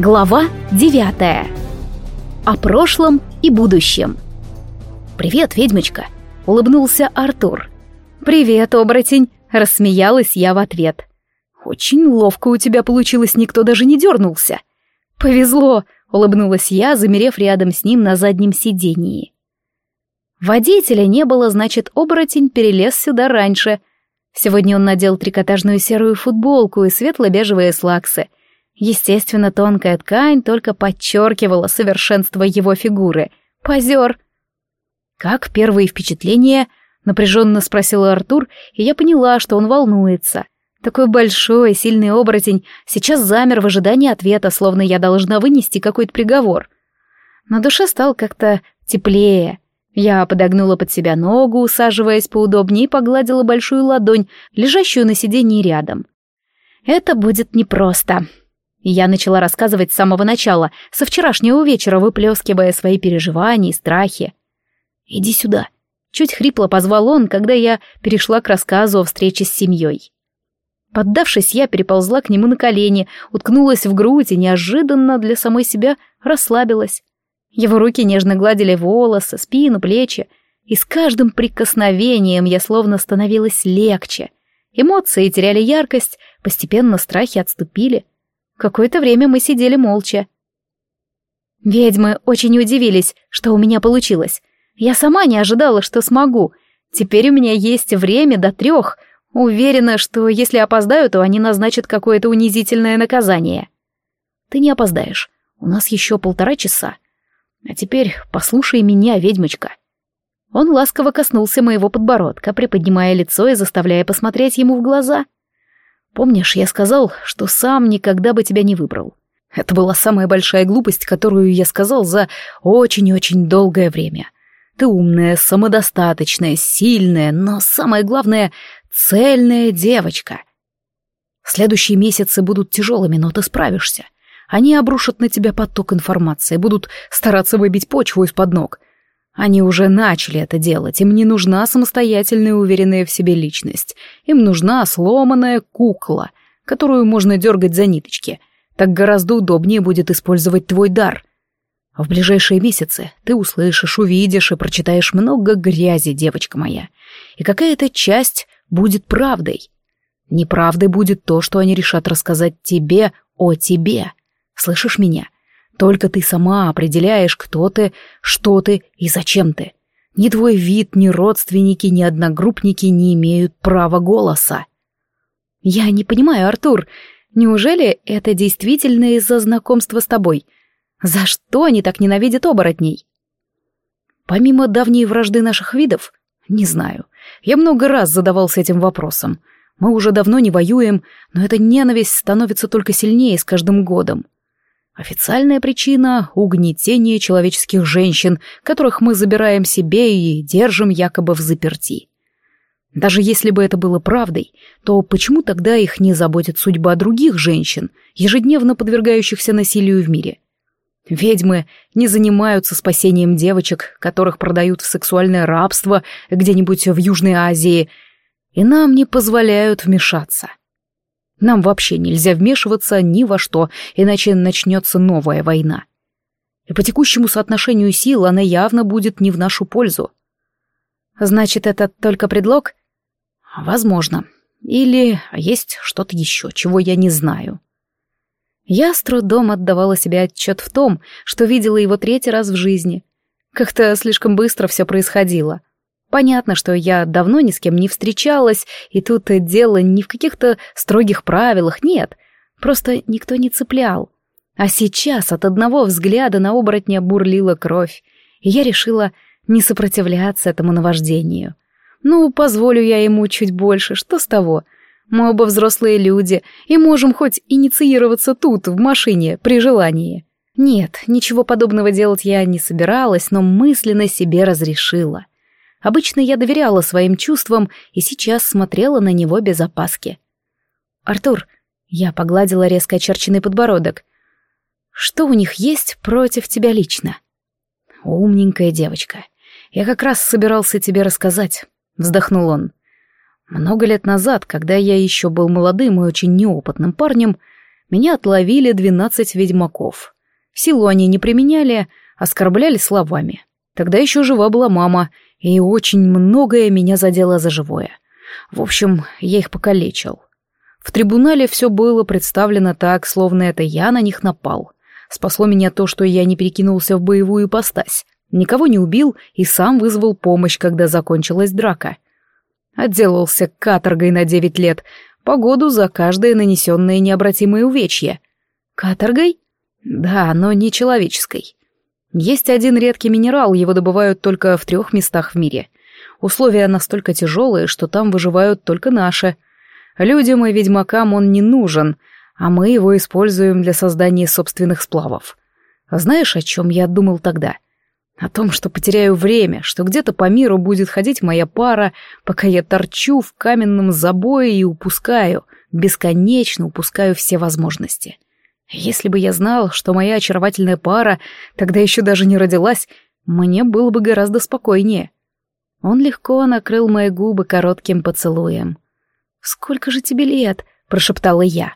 Глава 9. О прошлом и будущем. «Привет, ведьмочка!» — улыбнулся Артур. «Привет, оборотень!» — рассмеялась я в ответ. «Очень ловко у тебя получилось, никто даже не дернулся». «Повезло!» — улыбнулась я, замерев рядом с ним на заднем сидении. Водителя не было, значит, оборотень перелез сюда раньше. Сегодня он надел трикотажную серую футболку и светло-бежевые слаксы — Естественно, тонкая ткань только подчеркивала совершенство его фигуры. Позер. «Как первые впечатления?» — напряженно спросил Артур, и я поняла, что он волнуется. Такой большой, сильный оборотень сейчас замер в ожидании ответа, словно я должна вынести какой-то приговор. На душе стало как-то теплее. Я подогнула под себя ногу, усаживаясь поудобнее, и погладила большую ладонь, лежащую на сиденье рядом. «Это будет непросто», я начала рассказывать с самого начала, со вчерашнего вечера выплескивая свои переживания и страхи. «Иди сюда», — чуть хрипло позвал он, когда я перешла к рассказу о встрече с семьей. Поддавшись, я переползла к нему на колени, уткнулась в грудь и неожиданно для самой себя расслабилась. Его руки нежно гладили волосы, спину, плечи, и с каждым прикосновением я словно становилась легче. Эмоции теряли яркость, постепенно страхи отступили — Какое-то время мы сидели молча. Ведьмы очень удивились, что у меня получилось. Я сама не ожидала, что смогу. Теперь у меня есть время до трех. Уверена, что если опоздаю, то они назначат какое-то унизительное наказание. Ты не опоздаешь. У нас еще полтора часа. А теперь послушай меня, ведьмочка. Он ласково коснулся моего подбородка, приподнимая лицо и заставляя посмотреть ему в глаза — Помнишь, я сказал, что сам никогда бы тебя не выбрал? Это была самая большая глупость, которую я сказал за очень-очень долгое время. Ты умная, самодостаточная, сильная, но самое главное — цельная девочка. Следующие месяцы будут тяжелыми, но ты справишься. Они обрушат на тебя поток информации, будут стараться выбить почву из-под ног. Они уже начали это делать, им не нужна самостоятельная уверенная в себе личность. Им нужна сломанная кукла, которую можно дергать за ниточки. Так гораздо удобнее будет использовать твой дар. В ближайшие месяцы ты услышишь, увидишь и прочитаешь много грязи, девочка моя. И какая-то часть будет правдой. Неправдой будет то, что они решат рассказать тебе о тебе. Слышишь меня? — только ты сама определяешь, кто ты, что ты и зачем ты. Ни твой вид, ни родственники, ни одногруппники не имеют права голоса. Я не понимаю, Артур, неужели это действительно из-за знакомства с тобой? За что они так ненавидят оборотней? Помимо давней вражды наших видов, не знаю. Я много раз задавался этим вопросом. Мы уже давно не воюем, но эта ненависть становится только сильнее с каждым годом. Официальная причина — угнетение человеческих женщин, которых мы забираем себе и держим якобы в заперти. Даже если бы это было правдой, то почему тогда их не заботит судьба других женщин, ежедневно подвергающихся насилию в мире? Ведьмы не занимаются спасением девочек, которых продают в сексуальное рабство где-нибудь в Южной Азии, и нам не позволяют вмешаться. Нам вообще нельзя вмешиваться ни во что, иначе начнется новая война. И по текущему соотношению сил она явно будет не в нашу пользу. Значит, это только предлог? Возможно. Или есть что-то еще, чего я не знаю. Я с трудом отдавала себе отчет в том, что видела его третий раз в жизни. Как-то слишком быстро все происходило. Понятно, что я давно ни с кем не встречалась, и тут дело не в каких-то строгих правилах, нет. Просто никто не цеплял. А сейчас от одного взгляда на оборотня бурлила кровь, и я решила не сопротивляться этому наваждению. Ну, позволю я ему чуть больше, что с того? Мы оба взрослые люди, и можем хоть инициироваться тут, в машине, при желании. Нет, ничего подобного делать я не собиралась, но мысленно себе разрешила. Обычно я доверяла своим чувствам и сейчас смотрела на него без опаски. «Артур», — я погладила резко очерченный подбородок, — «что у них есть против тебя лично?» «Умненькая девочка. Я как раз собирался тебе рассказать», — вздохнул он. «Много лет назад, когда я еще был молодым и очень неопытным парнем, меня отловили двенадцать ведьмаков. Силу они не применяли, оскорбляли словами. Тогда еще жива была мама, и очень многое меня задело за живое. В общем, я их покалечил. В трибунале все было представлено так, словно это я на них напал. Спасло меня то, что я не перекинулся в боевую ипостась, никого не убил и сам вызвал помощь, когда закончилась драка. Отделался каторгой на девять лет, погоду за каждое нанесенное необратимое увечье. Каторгой? Да, но не человеческой. Есть один редкий минерал, его добывают только в трех местах в мире. Условия настолько тяжелые, что там выживают только наши. Людям и ведьмакам он не нужен, а мы его используем для создания собственных сплавов. Знаешь, о чем я думал тогда? О том, что потеряю время, что где-то по миру будет ходить моя пара, пока я торчу в каменном забое и упускаю, бесконечно упускаю все возможности. Если бы я знал, что моя очаровательная пара тогда еще даже не родилась, мне было бы гораздо спокойнее. Он легко накрыл мои губы коротким поцелуем. «Сколько же тебе лет?» — прошептала я.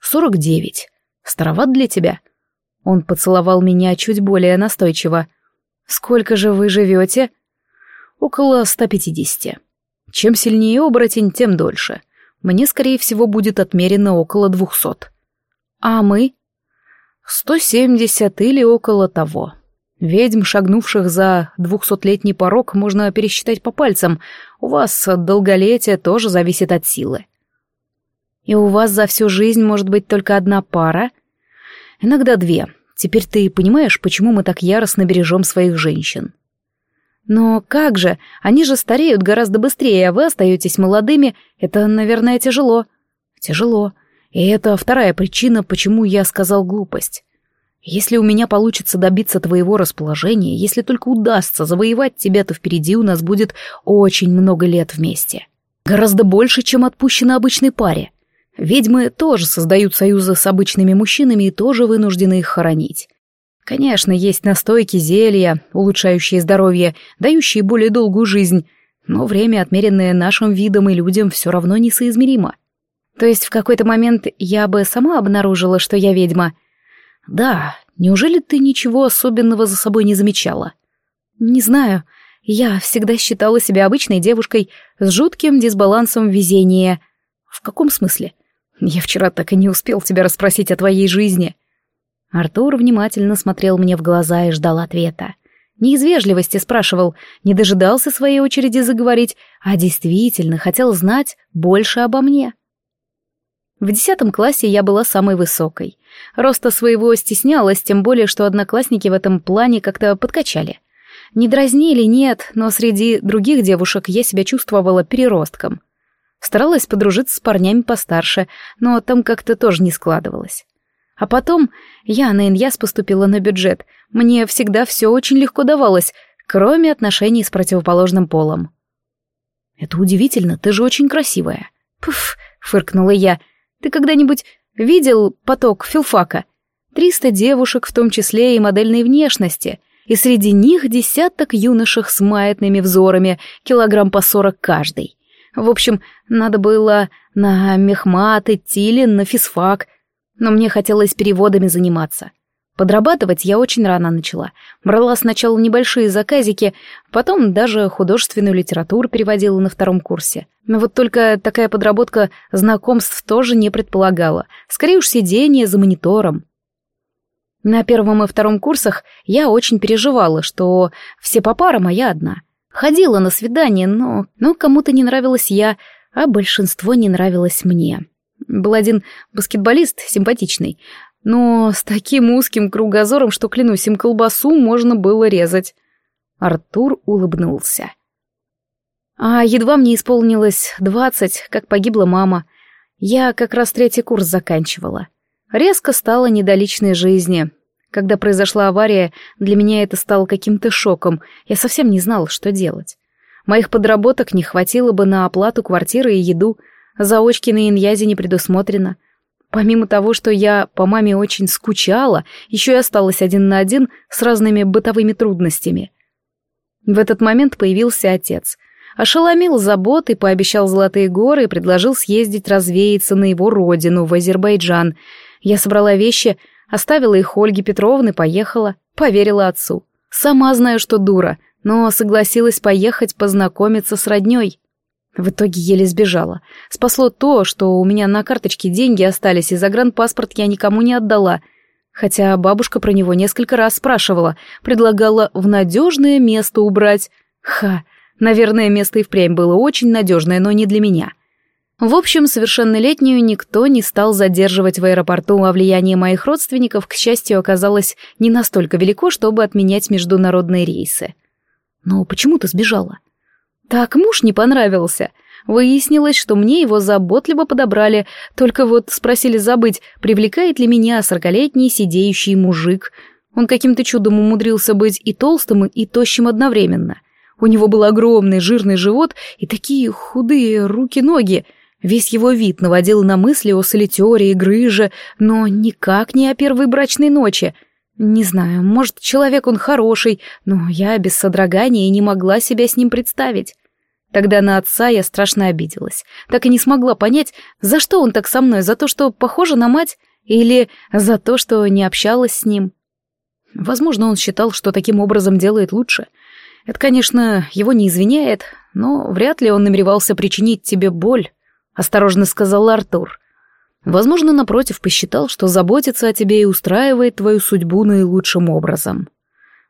«Сорок девять. Староват для тебя?» Он поцеловал меня чуть более настойчиво. «Сколько же вы живете?» «Около ста пятидесяти. Чем сильнее оборотень, тем дольше. Мне, скорее всего, будет отмерено около двухсот». А мы? Сто семьдесят или около того. Ведьм, шагнувших за двухсотлетний порог, можно пересчитать по пальцам. У вас долголетие тоже зависит от силы. И у вас за всю жизнь может быть только одна пара? Иногда две. Теперь ты понимаешь, почему мы так яростно бережем своих женщин. Но как же, они же стареют гораздо быстрее, а вы остаетесь молодыми. Это, наверное, тяжело. Тяжело. И это вторая причина, почему я сказал глупость. Если у меня получится добиться твоего расположения, если только удастся завоевать тебя, то впереди у нас будет очень много лет вместе. Гораздо больше, чем отпущено обычной паре. Ведьмы тоже создают союзы с обычными мужчинами и тоже вынуждены их хоронить. Конечно, есть настойки, зелья, улучшающие здоровье, дающие более долгую жизнь, но время, отмеренное нашим видом и людям, все равно несоизмеримо. То есть в какой-то момент я бы сама обнаружила, что я ведьма? Да, неужели ты ничего особенного за собой не замечала? Не знаю. Я всегда считала себя обычной девушкой с жутким дисбалансом везения. В каком смысле? Я вчера так и не успел тебя расспросить о твоей жизни. Артур внимательно смотрел мне в глаза и ждал ответа. Не из вежливости спрашивал, не дожидался своей очереди заговорить, а действительно хотел знать больше обо мне. В десятом классе я была самой высокой. Роста своего стеснялась, тем более, что одноклассники в этом плане как-то подкачали. Не дразнили, нет, но среди других девушек я себя чувствовала переростком. Старалась подружиться с парнями постарше, но там как-то тоже не складывалось. А потом я на Иньяс поступила на бюджет. Мне всегда все очень легко давалось, кроме отношений с противоположным полом. «Это удивительно, ты же очень красивая». «Пф», — фыркнула я, — ты когда-нибудь видел поток филфака? Триста девушек, в том числе и модельной внешности, и среди них десяток юношек с маятными взорами, килограмм по сорок каждый. В общем, надо было на мехмат идти или на физфак, но мне хотелось переводами заниматься. Подрабатывать я очень рано начала. Брала сначала небольшие заказики, потом даже художественную литературу переводила на втором курсе. Но вот только такая подработка знакомств тоже не предполагала. Скорее уж сидение за монитором. На первом и втором курсах я очень переживала, что все по парам, а я одна. Ходила на свидание, но, но кому-то не нравилась я, а большинство не нравилось мне. Был один баскетболист симпатичный, но с таким узким кругозором, что, клянусь, им колбасу можно было резать. Артур улыбнулся. А едва мне исполнилось двадцать, как погибла мама. Я как раз третий курс заканчивала. Резко стало не до личной жизни. Когда произошла авария, для меня это стало каким-то шоком. Я совсем не знала, что делать. Моих подработок не хватило бы на оплату квартиры и еду. Заочки на иньязе не предусмотрено. Помимо того, что я по маме очень скучала, еще и осталась один на один с разными бытовыми трудностями. В этот момент появился отец. Ошеломил заботой, пообещал золотые горы и предложил съездить развеяться на его родину, в Азербайджан. Я собрала вещи, оставила их Ольге Петровне, поехала, поверила отцу. Сама знаю, что дура, но согласилась поехать познакомиться с роднёй. В итоге еле сбежала. Спасло то, что у меня на карточке деньги остались, и загранпаспорт я никому не отдала. Хотя бабушка про него несколько раз спрашивала, предлагала в надежное место убрать. Ха, наверное, место и впрямь было очень надежное, но не для меня. В общем, совершеннолетнюю никто не стал задерживать в аэропорту, а влияние моих родственников, к счастью, оказалось не настолько велико, чтобы отменять международные рейсы. Но почему ты сбежала? Так муж не понравился. Выяснилось, что мне его заботливо подобрали, только вот спросили забыть, привлекает ли меня сорокалетний сидеющий мужик. Он каким-то чудом умудрился быть и толстым, и тощим одновременно. У него был огромный жирный живот и такие худые руки-ноги. Весь его вид наводил на мысли о солитере и грыже, но никак не о первой брачной ночи. Не знаю, может, человек он хороший, но я без содрогания не могла себя с ним представить. Тогда на отца я страшно обиделась. Так и не смогла понять, за что он так со мной, за то, что похожа на мать, или за то, что не общалась с ним. Возможно, он считал, что таким образом делает лучше. Это, конечно, его не извиняет, но вряд ли он намеревался причинить тебе боль, осторожно сказал Артур. Возможно, напротив, посчитал, что заботится о тебе и устраивает твою судьбу наилучшим образом.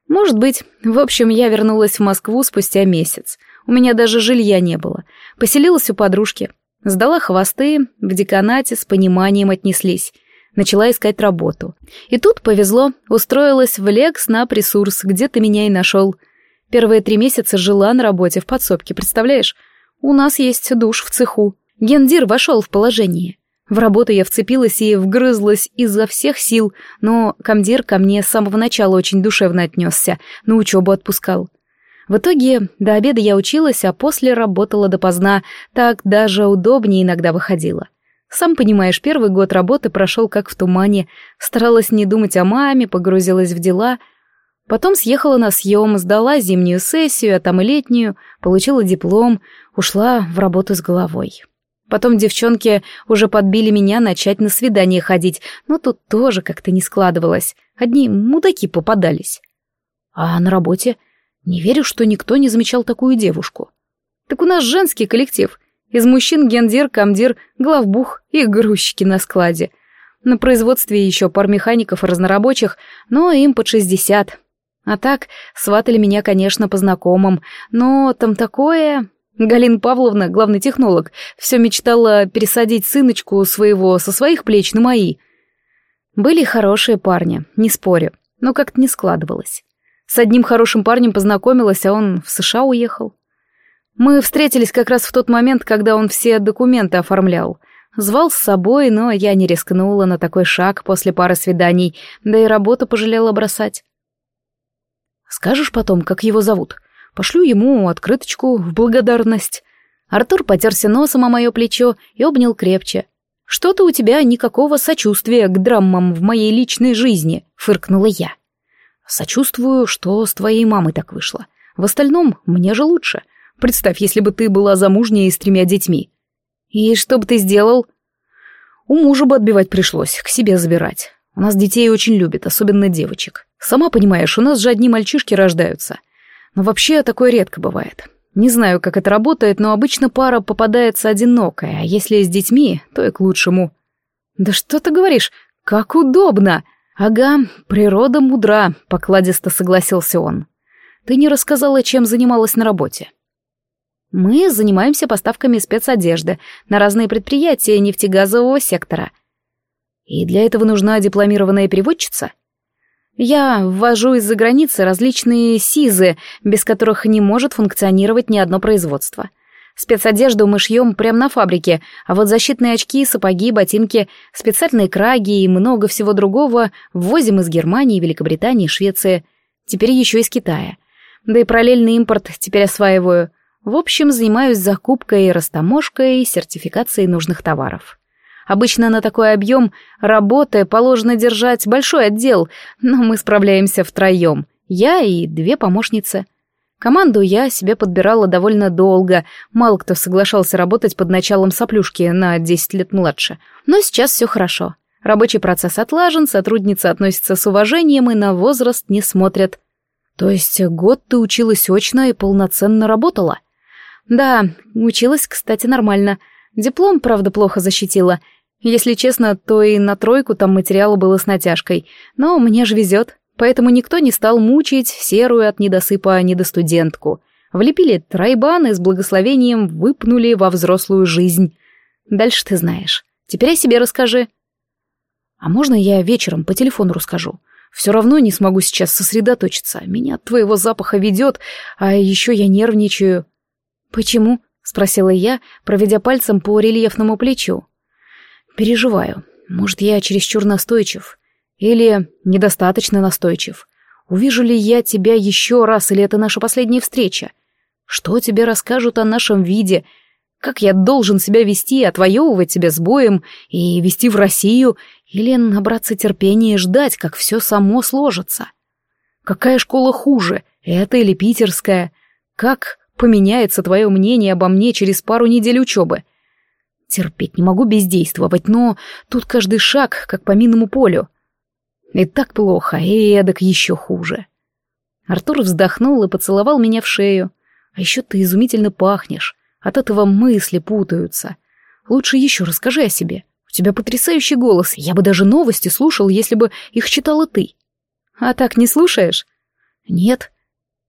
Может быть. В общем, я вернулась в Москву спустя месяц — у меня даже жилья не было. Поселилась у подружки. Сдала хвосты, в деканате с пониманием отнеслись. Начала искать работу. И тут повезло, устроилась в Лекс на пресурс, где ты меня и нашел. Первые три месяца жила на работе в подсобке, представляешь? У нас есть душ в цеху. Гендир вошел в положение. В работу я вцепилась и вгрызлась изо всех сил, но комдир ко мне с самого начала очень душевно отнесся, на учебу отпускал. В итоге до обеда я училась, а после работала допоздна, так даже удобнее иногда выходила. Сам понимаешь, первый год работы прошел как в тумане, старалась не думать о маме, погрузилась в дела. Потом съехала на съем, сдала зимнюю сессию, а там и летнюю, получила диплом, ушла в работу с головой. Потом девчонки уже подбили меня начать на свидание ходить, но тут тоже как-то не складывалось. Одни мудаки попадались. А на работе не верю, что никто не замечал такую девушку. Так у нас женский коллектив. Из мужчин гендир, комдир, главбух и грузчики на складе. На производстве еще пар механиков и разнорабочих, но им под шестьдесят. А так, сватали меня, конечно, по знакомым, но там такое... Галина Павловна, главный технолог, все мечтала пересадить сыночку своего со своих плеч на мои. Были хорошие парни, не спорю, но как-то не складывалось. С одним хорошим парнем познакомилась, а он в США уехал. Мы встретились как раз в тот момент, когда он все документы оформлял. Звал с собой, но я не рискнула на такой шаг после пары свиданий, да и работу пожалела бросать. Скажешь потом, как его зовут? Пошлю ему открыточку в благодарность. Артур потерся носом о мое плечо и обнял крепче. «Что-то у тебя никакого сочувствия к драмам в моей личной жизни», — фыркнула я. Сочувствую, что с твоей мамой так вышло. В остальном, мне же лучше. Представь, если бы ты была замужняя и с тремя детьми. И что бы ты сделал? У мужа бы отбивать пришлось, к себе забирать. У нас детей очень любят, особенно девочек. Сама понимаешь, у нас же одни мальчишки рождаются. Но вообще такое редко бывает. Не знаю, как это работает, но обычно пара попадается одинокая, а если с детьми, то и к лучшему. Да что ты говоришь? Как удобно! «Ага, природа мудра», — покладисто согласился он. «Ты не рассказала, чем занималась на работе». «Мы занимаемся поставками спецодежды на разные предприятия нефтегазового сектора». «И для этого нужна дипломированная переводчица?» «Я ввожу из-за границы различные СИЗы, без которых не может функционировать ни одно производство». Спецодежду мы шьем прямо на фабрике, а вот защитные очки, сапоги, ботинки, специальные краги и много всего другого ввозим из Германии, Великобритании, Швеции. Теперь еще из Китая. Да и параллельный импорт теперь осваиваю. В общем, занимаюсь закупкой, растаможкой и сертификацией нужных товаров. Обычно на такой объем работы положено держать большой отдел, но мы справляемся втроем. Я и две помощницы. Команду я себе подбирала довольно долго, мало кто соглашался работать под началом соплюшки на 10 лет младше. Но сейчас все хорошо. Рабочий процесс отлажен, сотрудницы относятся с уважением и на возраст не смотрят. То есть год ты училась очно и полноценно работала? Да, училась, кстати, нормально. Диплом, правда, плохо защитила. Если честно, то и на тройку там материала было с натяжкой. Но мне же везет поэтому никто не стал мучить серую от недосыпа недостудентку. Влепили тройбаны с благословением выпнули во взрослую жизнь. Дальше ты знаешь. Теперь о себе расскажи. А можно я вечером по телефону расскажу? Все равно не смогу сейчас сосредоточиться. Меня от твоего запаха ведет, а еще я нервничаю. Почему? Спросила я, проведя пальцем по рельефному плечу. Переживаю. Может, я чересчур настойчив. Или недостаточно настойчив? Увижу ли я тебя еще раз, или это наша последняя встреча? Что тебе расскажут о нашем виде? Как я должен себя вести, отвоевывать себя с боем и вести в Россию? Или набраться терпения и ждать, как все само сложится? Какая школа хуже, эта или питерская? Как поменяется твое мнение обо мне через пару недель учебы? Терпеть не могу бездействовать, но тут каждый шаг, как по минному полю. И так плохо, и эдак еще хуже. Артур вздохнул и поцеловал меня в шею. А еще ты изумительно пахнешь. От этого мысли путаются. Лучше еще расскажи о себе. У тебя потрясающий голос. Я бы даже новости слушал, если бы их читала ты. А так не слушаешь? Нет.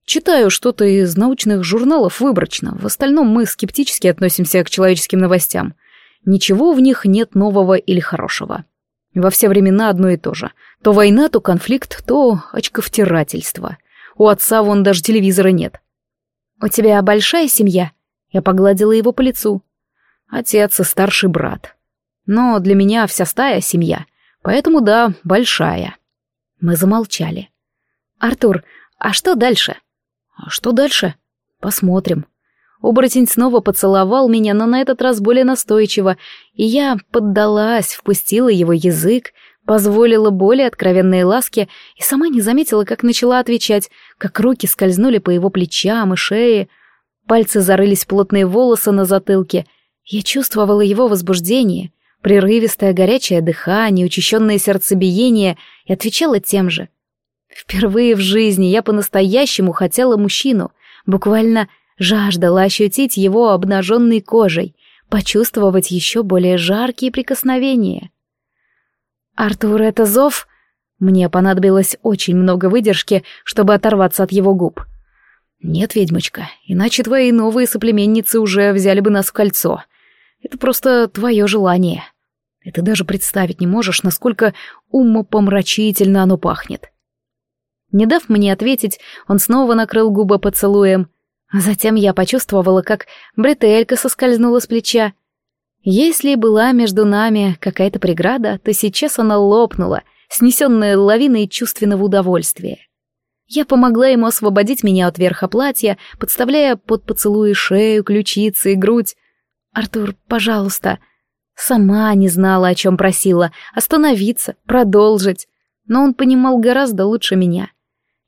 Читаю что-то из научных журналов выборочно. В остальном мы скептически относимся к человеческим новостям. Ничего в них нет нового или хорошего. Во все времена одно и то же. То война, то конфликт, то очковтирательство. У отца вон даже телевизора нет. «У тебя большая семья?» Я погладила его по лицу. Отец и старший брат. Но для меня вся стая — семья. Поэтому да, большая. Мы замолчали. «Артур, а что дальше?» «А что дальше? Посмотрим». Оборотень снова поцеловал меня, но на этот раз более настойчиво, и я поддалась, впустила его язык, позволила более откровенные ласки и сама не заметила, как начала отвечать, как руки скользнули по его плечам и шее, пальцы зарылись в плотные волосы на затылке. Я чувствовала его возбуждение, прерывистое горячее дыхание, учащенное сердцебиение и отвечала тем же. Впервые в жизни я по-настоящему хотела мужчину, буквально жаждала ощутить его обнаженной кожей, почувствовать еще более жаркие прикосновения. «Артур, это зов?» Мне понадобилось очень много выдержки, чтобы оторваться от его губ. «Нет, ведьмочка, иначе твои новые соплеменницы уже взяли бы нас в кольцо. Это просто твое желание. И ты даже представить не можешь, насколько умопомрачительно оно пахнет». Не дав мне ответить, он снова накрыл губы поцелуем, затем я почувствовала, как бретелька соскользнула с плеча. Если была между нами какая-то преграда, то сейчас она лопнула, снесенная лавиной чувственного удовольствия. Я помогла ему освободить меня от верха платья, подставляя под поцелуи шею, ключицы и грудь. «Артур, пожалуйста». Сама не знала, о чем просила. Остановиться, продолжить. Но он понимал гораздо лучше меня.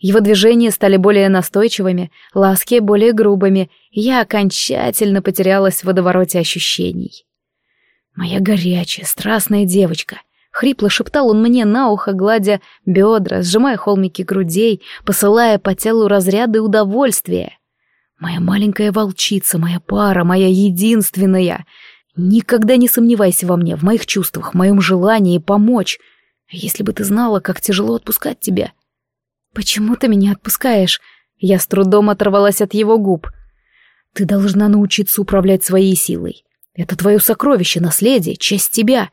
Его движения стали более настойчивыми, ласки более грубыми, и я окончательно потерялась в водовороте ощущений. «Моя горячая, страстная девочка», — хрипло шептал он мне на ухо, гладя бедра, сжимая холмики грудей, посылая по телу разряды удовольствия. «Моя маленькая волчица, моя пара, моя единственная. Никогда не сомневайся во мне, в моих чувствах, в моем желании помочь. Если бы ты знала, как тяжело отпускать тебя». «Почему ты меня отпускаешь?» Я с трудом оторвалась от его губ. «Ты должна научиться управлять своей силой. Это твое сокровище, наследие, часть тебя.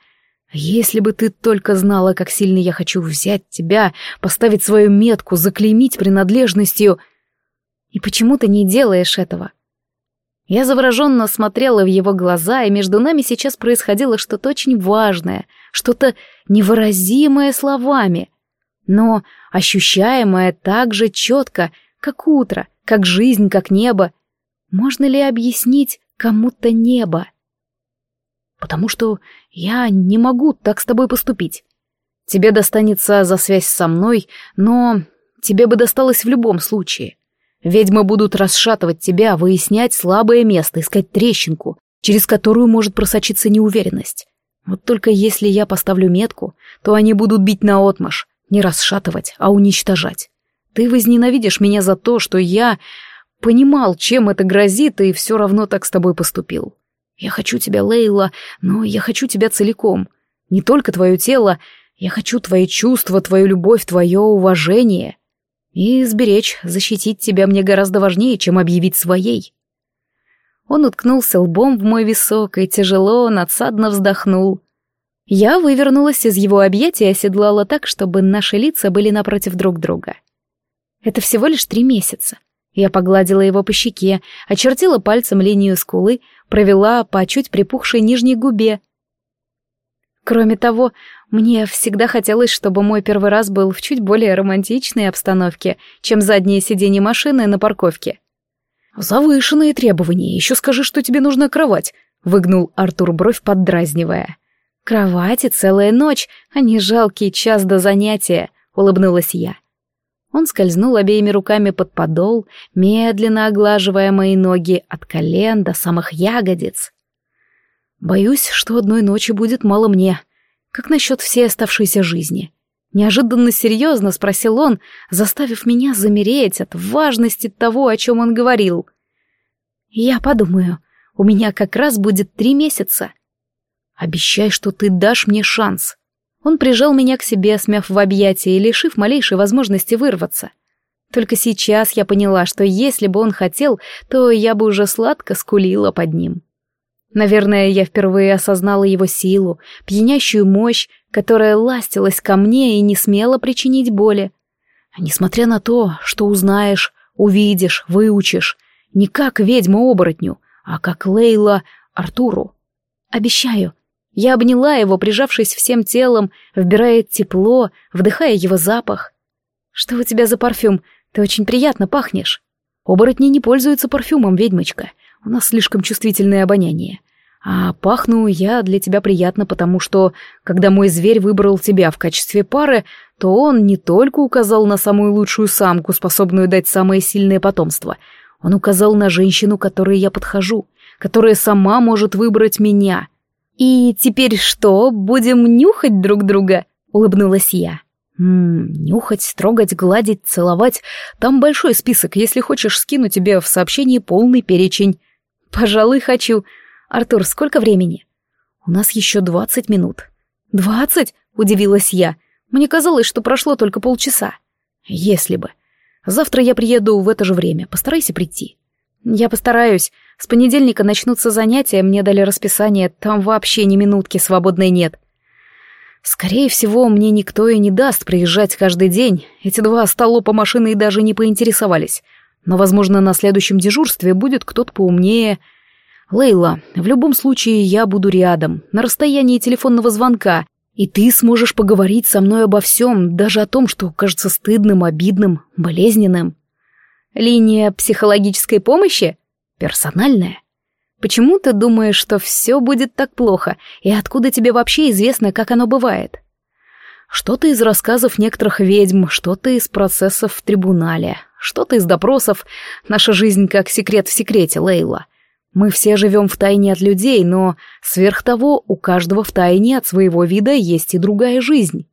Если бы ты только знала, как сильно я хочу взять тебя, поставить свою метку, заклеймить принадлежностью... И почему ты не делаешь этого?» Я завороженно смотрела в его глаза, и между нами сейчас происходило что-то очень важное, что-то невыразимое словами но ощущаемое так же четко, как утро, как жизнь, как небо. Можно ли объяснить кому-то небо? Потому что я не могу так с тобой поступить. Тебе достанется за связь со мной, но тебе бы досталось в любом случае. Ведьмы будут расшатывать тебя, выяснять слабое место, искать трещинку, через которую может просочиться неуверенность. Вот только если я поставлю метку, то они будут бить наотмашь, не расшатывать, а уничтожать. Ты возненавидишь меня за то, что я понимал, чем это грозит, и все равно так с тобой поступил. Я хочу тебя, Лейла, но я хочу тебя целиком. Не только твое тело, я хочу твои чувства, твою любовь, твое уважение. И сберечь, защитить тебя мне гораздо важнее, чем объявить своей. Он уткнулся лбом в мой висок и тяжело, надсадно вздохнул. Я вывернулась из его объятия и оседлала так, чтобы наши лица были напротив друг друга. Это всего лишь три месяца. Я погладила его по щеке, очертила пальцем линию скулы, провела по чуть припухшей нижней губе. Кроме того, мне всегда хотелось, чтобы мой первый раз был в чуть более романтичной обстановке, чем заднее сиденье машины на парковке. «Завышенные требования, еще скажи, что тебе нужна кровать», — выгнул Артур бровь, поддразнивая. «Кровать и целая ночь, а не жалкий час до занятия», — улыбнулась я. Он скользнул обеими руками под подол, медленно оглаживая мои ноги от колен до самых ягодиц. «Боюсь, что одной ночи будет мало мне. Как насчет всей оставшейся жизни?» Неожиданно серьезно спросил он, заставив меня замереть от важности того, о чем он говорил. «Я подумаю, у меня как раз будет три месяца». «Обещай, что ты дашь мне шанс», он прижал меня к себе, смяв в объятия и лишив малейшей возможности вырваться. Только сейчас я поняла, что если бы он хотел, то я бы уже сладко скулила под ним. Наверное, я впервые осознала его силу, пьянящую мощь, которая ластилась ко мне и не смела причинить боли. А несмотря на то, что узнаешь, увидишь, выучишь, не как ведьму-оборотню, а как Лейла Артуру. Обещаю, я обняла его, прижавшись всем телом, вбирая тепло, вдыхая его запах. «Что у тебя за парфюм? Ты очень приятно пахнешь». «Оборотни не пользуются парфюмом, ведьмочка. У нас слишком чувствительное обоняние. А пахну я для тебя приятно, потому что, когда мой зверь выбрал тебя в качестве пары, то он не только указал на самую лучшую самку, способную дать самое сильное потомство, он указал на женщину, которой я подхожу, которая сама может выбрать меня» «И теперь что, будем нюхать друг друга?» — улыбнулась я. «Ммм, нюхать, трогать, гладить, целовать. Там большой список, если хочешь, скину тебе в сообщении полный перечень». «Пожалуй, хочу. Артур, сколько времени?» «У нас еще двадцать минут». «Двадцать?» — удивилась я. «Мне казалось, что прошло только полчаса». «Если бы. Завтра я приеду в это же время. Постарайся прийти». «Я постараюсь. С понедельника начнутся занятия, мне дали расписание, там вообще ни минутки свободной нет». «Скорее всего, мне никто и не даст приезжать каждый день. Эти два столопа машины и даже не поинтересовались. Но, возможно, на следующем дежурстве будет кто-то поумнее. Лейла, в любом случае я буду рядом, на расстоянии телефонного звонка, и ты сможешь поговорить со мной обо всем, даже о том, что кажется стыдным, обидным, болезненным». Линия психологической помощи? Персональная? Почему ты думаешь, что все будет так плохо, и откуда тебе вообще известно, как оно бывает? Что-то из рассказов некоторых ведьм, что-то из процессов в трибунале, что-то из допросов. Наша жизнь как секрет в секрете, Лейла. Мы все живем в тайне от людей, но сверх того у каждого в тайне от своего вида есть и другая жизнь.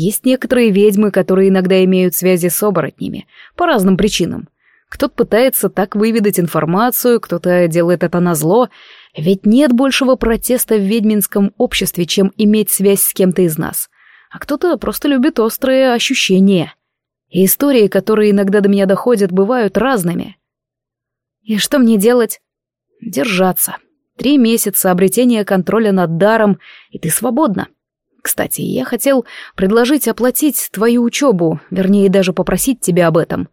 Есть некоторые ведьмы, которые иногда имеют связи с оборотнями, по разным причинам. Кто-то пытается так выведать информацию, кто-то делает это на зло, ведь нет большего протеста в ведьминском обществе, чем иметь связь с кем-то из нас. А кто-то просто любит острые ощущения. И истории, которые иногда до меня доходят, бывают разными. И что мне делать? Держаться. Три месяца обретения контроля над даром, и ты свободна. Кстати, я хотел предложить оплатить твою учебу, вернее, даже попросить тебя об этом.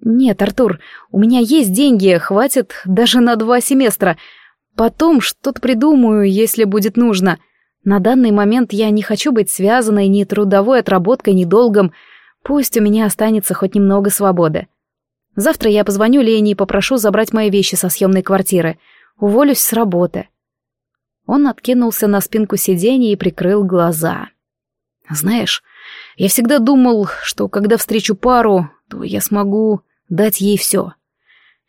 Нет, Артур, у меня есть деньги, хватит даже на два семестра. Потом что-то придумаю, если будет нужно. На данный момент я не хочу быть связанной ни трудовой отработкой, ни долгом. Пусть у меня останется хоть немного свободы. Завтра я позвоню Лене и попрошу забрать мои вещи со съемной квартиры. Уволюсь с работы. Он откинулся на спинку сиденья и прикрыл глаза. «Знаешь, я всегда думал, что когда встречу пару, то я смогу дать ей все.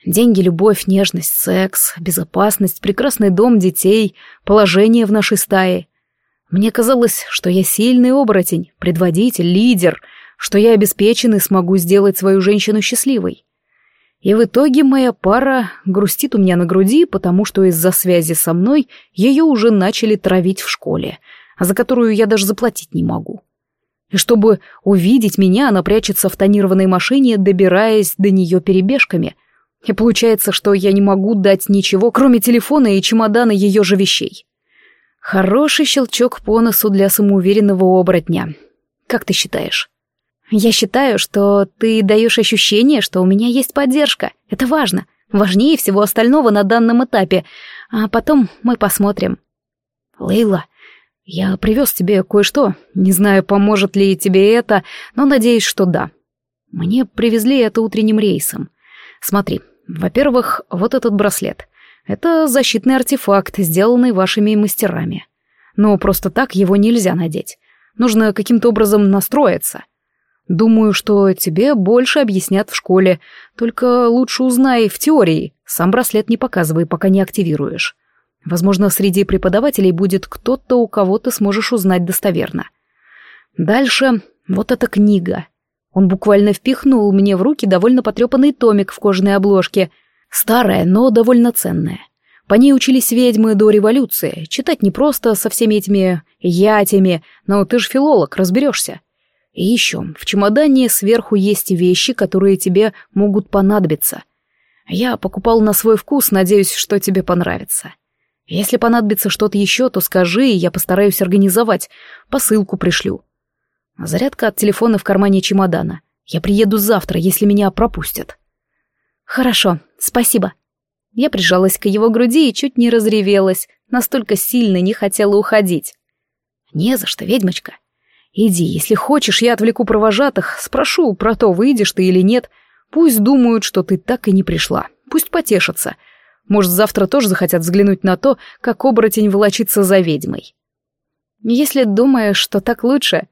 Деньги, любовь, нежность, секс, безопасность, прекрасный дом, детей, положение в нашей стае. Мне казалось, что я сильный оборотень, предводитель, лидер, что я обеспечен и смогу сделать свою женщину счастливой. И в итоге моя пара грустит у меня на груди, потому что из-за связи со мной ее уже начали травить в школе, за которую я даже заплатить не могу. И чтобы увидеть меня, она прячется в тонированной машине, добираясь до нее перебежками. И получается, что я не могу дать ничего, кроме телефона и чемодана ее же вещей. Хороший щелчок по носу для самоуверенного оборотня. Как ты считаешь? Я считаю, что ты даешь ощущение, что у меня есть поддержка. Это важно. Важнее всего остального на данном этапе. А потом мы посмотрим. Лейла, я привез тебе кое-что. Не знаю, поможет ли тебе это, но надеюсь, что да. Мне привезли это утренним рейсом. Смотри, во-первых, вот этот браслет. Это защитный артефакт, сделанный вашими мастерами. Но просто так его нельзя надеть. Нужно каким-то образом настроиться. Думаю, что тебе больше объяснят в школе, только лучше узнай в теории, сам браслет не показывай, пока не активируешь. Возможно, среди преподавателей будет кто-то, у кого ты сможешь узнать достоверно. Дальше вот эта книга. Он буквально впихнул мне в руки довольно потрепанный томик в кожаной обложке. Старая, но довольно ценная. По ней учились ведьмы до революции. Читать не просто со всеми этими ятями, но ты же филолог, разберешься. И еще, в чемодане сверху есть вещи, которые тебе могут понадобиться. Я покупал на свой вкус, надеюсь, что тебе понравится. Если понадобится что-то еще, то скажи, и я постараюсь организовать. Посылку пришлю. Зарядка от телефона в кармане чемодана. Я приеду завтра, если меня пропустят. Хорошо, спасибо. Я прижалась к его груди и чуть не разревелась, настолько сильно не хотела уходить. Не за что, ведьмочка. Иди, если хочешь, я отвлеку провожатых, спрошу про то, выйдешь ты или нет. Пусть думают, что ты так и не пришла. Пусть потешатся. Может, завтра тоже захотят взглянуть на то, как оборотень волочится за ведьмой. Если думаешь, что так лучше...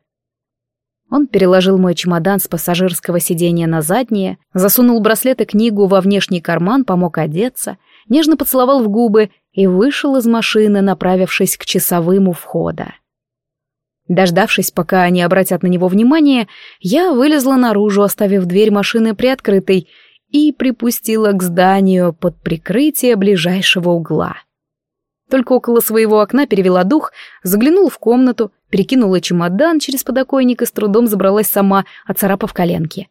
Он переложил мой чемодан с пассажирского сиденья на заднее, засунул браслет и книгу во внешний карман, помог одеться, нежно поцеловал в губы и вышел из машины, направившись к часовым у входа. Дождавшись, пока они обратят на него внимание, я вылезла наружу, оставив дверь машины приоткрытой, и припустила к зданию под прикрытие ближайшего угла. Только около своего окна перевела дух, заглянула в комнату, перекинула чемодан через подоконник и с трудом забралась сама, оцарапав коленки.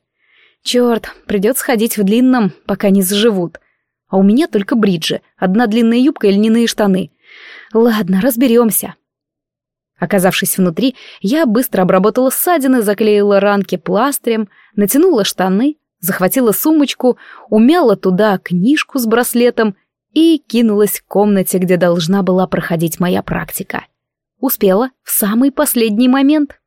Черт, придется ходить в длинном, пока не заживут. А у меня только бриджи, одна длинная юбка и льняные штаны. Ладно, разберемся. Оказавшись внутри, я быстро обработала ссадины, заклеила ранки пластырем, натянула штаны, захватила сумочку, умяла туда книжку с браслетом и кинулась к комнате, где должна была проходить моя практика. Успела в самый последний момент.